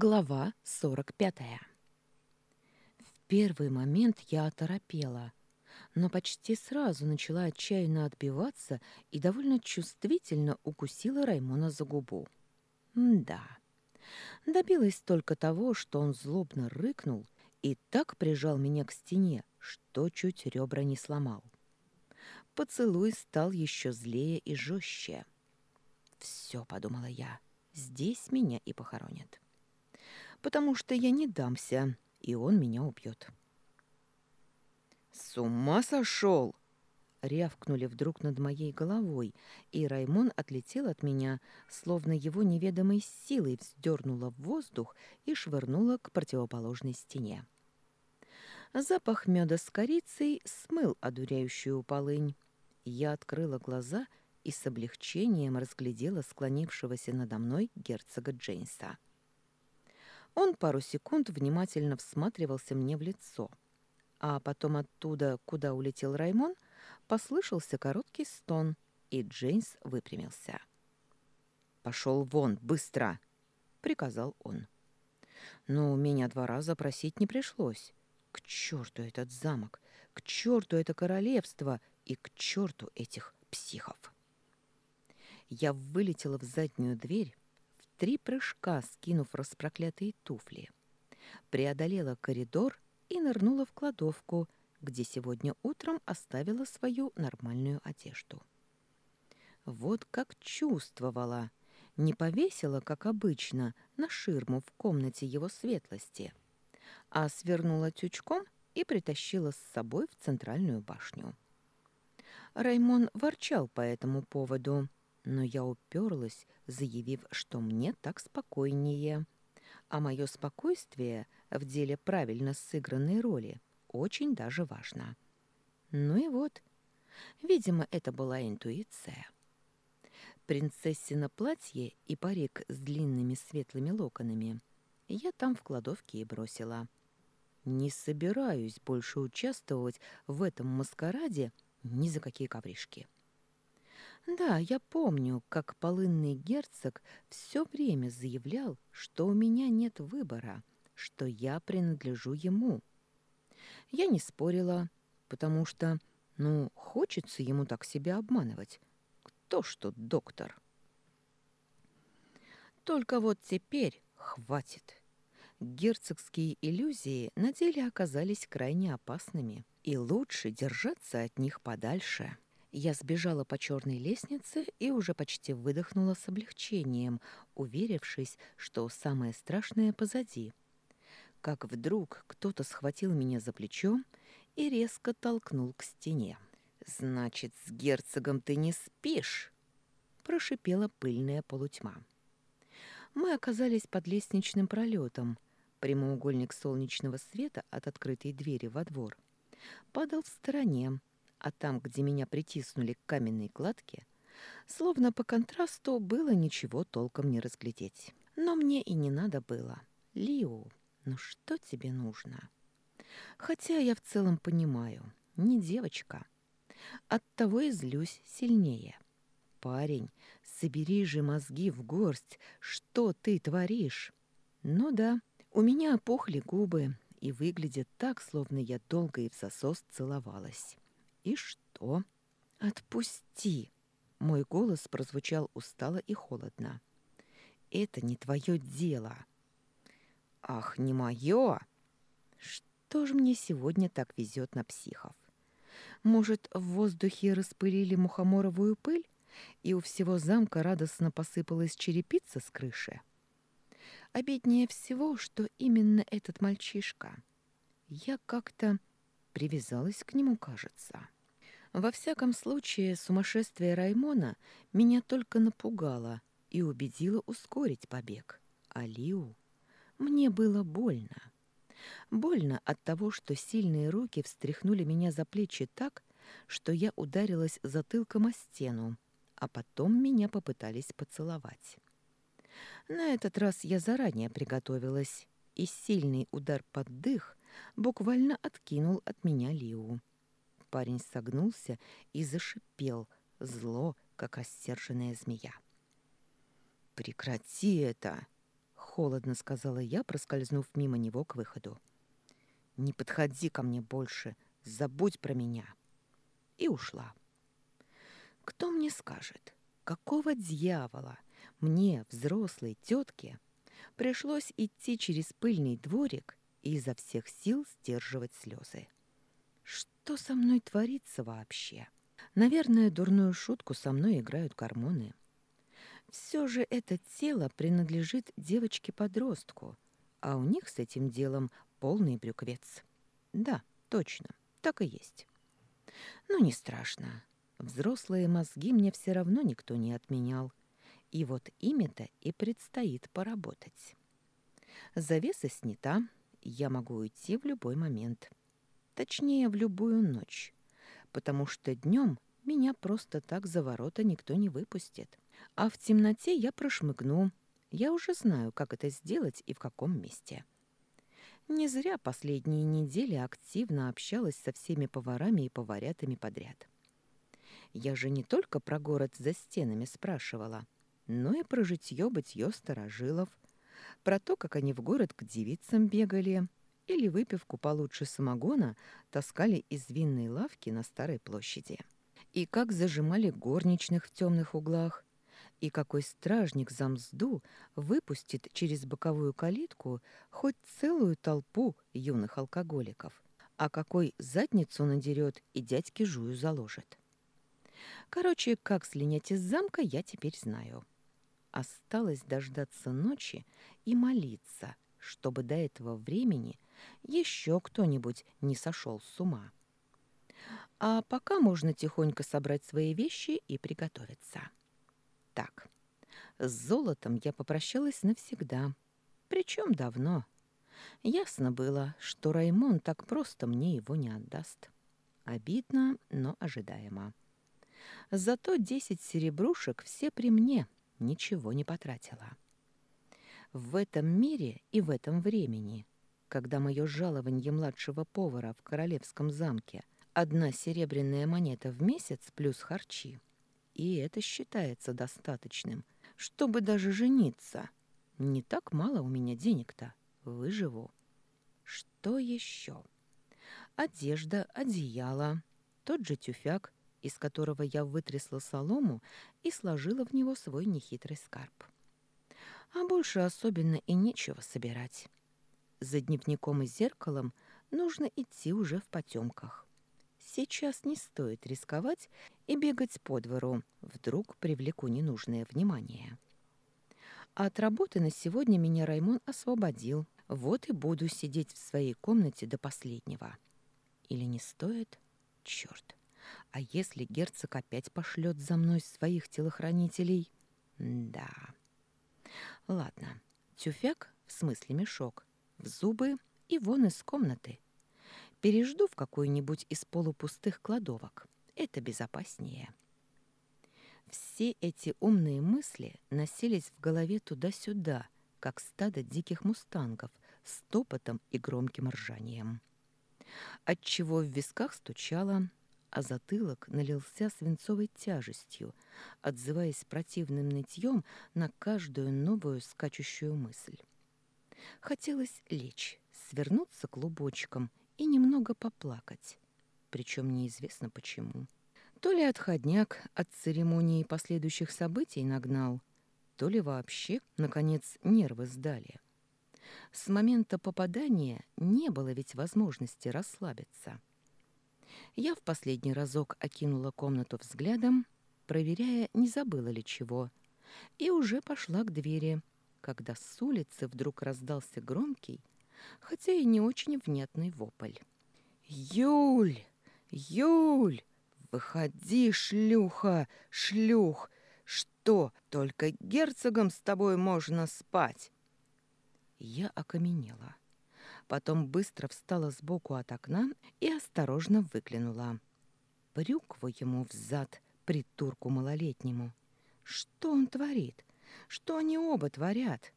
Глава 45. В первый момент я оторопела, но почти сразу начала отчаянно отбиваться и довольно чувствительно укусила Раймона за губу. да. Добилась только того, что он злобно рыкнул и так прижал меня к стене, что чуть ребра не сломал. Поцелуй стал еще злее и жестче. «Все», — подумала я, — «здесь меня и похоронят» потому что я не дамся, и он меня убьет. «С ума сошел!» Рявкнули вдруг над моей головой, и Раймон отлетел от меня, словно его неведомой силой вздернула в воздух и швырнула к противоположной стене. Запах меда с корицей смыл одуряющую полынь. Я открыла глаза и с облегчением разглядела склонившегося надо мной герцога Джейнса. Он пару секунд внимательно всматривался мне в лицо, а потом оттуда, куда улетел Раймон, послышался короткий стон, и Джеймс выпрямился. «Пошел вон, быстро!» — приказал он. Но меня два раза просить не пришлось. К черту этот замок, к черту это королевство и к черту этих психов. Я вылетела в заднюю дверь, три прыжка, скинув распроклятые туфли. Преодолела коридор и нырнула в кладовку, где сегодня утром оставила свою нормальную одежду. Вот как чувствовала. Не повесила, как обычно, на ширму в комнате его светлости, а свернула тючком и притащила с собой в центральную башню. Раймон ворчал по этому поводу, но я уперлась, заявив, что мне так спокойнее. А мое спокойствие в деле правильно сыгранной роли очень даже важно. Ну и вот, видимо, это была интуиция. Принцессино платье и парик с длинными светлыми локонами я там в кладовке и бросила. Не собираюсь больше участвовать в этом маскараде ни за какие ковришки. Да, я помню, как полынный герцог все время заявлял, что у меня нет выбора, что я принадлежу ему. Я не спорила, потому что, ну, хочется ему так себя обманывать. Кто ж тут доктор? Только вот теперь хватит. Герцогские иллюзии на деле оказались крайне опасными, и лучше держаться от них подальше. Я сбежала по черной лестнице и уже почти выдохнула с облегчением, уверившись, что самое страшное позади. Как вдруг кто-то схватил меня за плечо и резко толкнул к стене. «Значит, с герцогом ты не спишь?» — прошипела пыльная полутьма. Мы оказались под лестничным пролетом. Прямоугольник солнечного света от открытой двери во двор падал в стороне, а там, где меня притиснули к каменной кладке, словно по контрасту было ничего толком не разглядеть. Но мне и не надо было. Лиу, ну что тебе нужно? Хотя я в целом понимаю, не девочка. Оттого и злюсь сильнее. Парень, собери же мозги в горсть, что ты творишь? Ну да, у меня опухли губы, и выглядит так, словно я долго и в засос целовалась. «И что?» «Отпусти!» Мой голос прозвучал устало и холодно. «Это не твое дело!» «Ах, не мое!» «Что же мне сегодня так везет на психов? Может, в воздухе распылили мухоморовую пыль, и у всего замка радостно посыпалась черепица с крыши?» Обиднее всего, что именно этот мальчишка. Я как-то привязалась к нему, кажется. Во всяком случае, сумасшествие Раймона меня только напугало и убедило ускорить побег. А Лиу... Мне было больно. Больно от того, что сильные руки встряхнули меня за плечи так, что я ударилась затылком о стену, а потом меня попытались поцеловать. На этот раз я заранее приготовилась, и сильный удар под дых буквально откинул от меня Лиу. Парень согнулся и зашипел, зло, как рассерженная змея. «Прекрати это!» холодно сказала я, проскользнув мимо него к выходу. «Не подходи ко мне больше, забудь про меня». И ушла. Кто мне скажет, какого дьявола мне, взрослой тетке, пришлось идти через пыльный дворик и изо всех сил сдерживать слезы? Что со мной творится вообще? Наверное, дурную шутку со мной играют гормоны. Все же это тело принадлежит девочке-подростку, а у них с этим делом полный брюквец. Да, точно, так и есть. Но не страшно. Взрослые мозги мне все равно никто не отменял. И вот ими-то и предстоит поработать. Завеса снята, я могу уйти в любой момент. Точнее, в любую ночь. Потому что днем меня просто так за ворота никто не выпустит. А в темноте я прошмыгну. Я уже знаю, как это сделать и в каком месте. Не зря последние недели активно общалась со всеми поварами и поварятами подряд. Я же не только про город за стенами спрашивала, но и про житьё-бытьё старожилов, про то, как они в город к девицам бегали или выпивку получше самогона таскали из винной лавки на Старой площади и как зажимали горничных в темных углах, и какой стражник за мзду выпустит через боковую калитку хоть целую толпу юных алкоголиков, а какой задницу надерет и дядьке жую заложит. Короче, как слинять из замка, я теперь знаю. Осталось дождаться ночи и молиться, чтобы до этого времени еще кто-нибудь не сошел с ума. А пока можно тихонько собрать свои вещи и приготовиться. Так, с золотом я попрощалась навсегда. Причем давно. Ясно было, что Раймон так просто мне его не отдаст. Обидно, но ожидаемо. Зато десять серебрушек все при мне, ничего не потратила. В этом мире и в этом времени, когда мое жалование младшего повара в королевском замке – Одна серебряная монета в месяц плюс харчи. И это считается достаточным, чтобы даже жениться. Не так мало у меня денег-то. Выживу. Что еще? Одежда, одеяло, тот же тюфяк, из которого я вытрясла солому и сложила в него свой нехитрый скарб. А больше особенно и нечего собирать. За дневником и зеркалом нужно идти уже в потемках. Сейчас не стоит рисковать и бегать по двору, вдруг привлеку ненужное внимание. От работы на сегодня меня Раймон освободил, вот и буду сидеть в своей комнате до последнего. Или не стоит? Черт! А если герцог опять пошлет за мной своих телохранителей? Да. Ладно, тюфяк, в смысле мешок, в зубы и вон из комнаты. Пережду в какую-нибудь из полупустых кладовок. Это безопаснее. Все эти умные мысли носились в голове туда-сюда, как стадо диких мустангов с топотом и громким ржанием. Отчего в висках стучало, а затылок налился свинцовой тяжестью, отзываясь противным нытьем на каждую новую скачущую мысль. Хотелось лечь, свернуться клубочком и немного поплакать. Причем неизвестно почему. То ли отходняк от церемонии последующих событий нагнал, то ли вообще, наконец, нервы сдали. С момента попадания не было ведь возможности расслабиться. Я в последний разок окинула комнату взглядом, проверяя, не забыла ли чего, и уже пошла к двери, когда с улицы вдруг раздался громкий, хотя и не очень внятный вопль. «Юль! Юль! Выходи, шлюха, шлюх! Что, только герцогом с тобой можно спать?» Я окаменела. Потом быстро встала сбоку от окна и осторожно выглянула. Брюкву ему взад, притурку малолетнему. Что он творит? Что они оба творят?